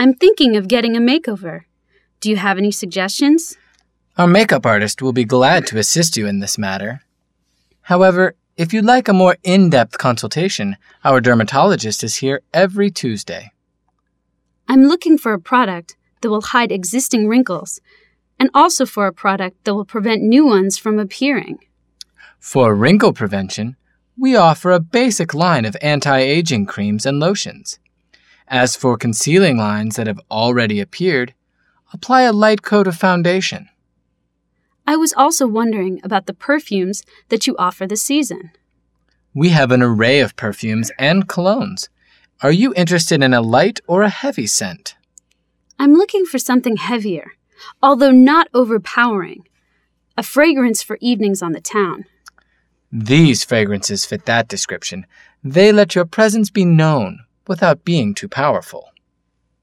I'm thinking of getting a makeover. Do you have any suggestions? Our makeup artist will be glad to assist you in this matter. However, if you'd like a more in depth consultation, our dermatologist is here every Tuesday. I'm looking for a product that will hide existing wrinkles, and also for a product that will prevent new ones from appearing. For wrinkle prevention, we offer a basic line of anti aging creams and lotions. As for concealing lines that have already appeared, apply a light coat of foundation. I was also wondering about the perfumes that you offer this season. We have an array of perfumes and colognes. Are you interested in a light or a heavy scent? I'm looking for something heavier, although not overpowering. A fragrance for evenings on the town. These fragrances fit that description. They let your presence be known without being too powerful.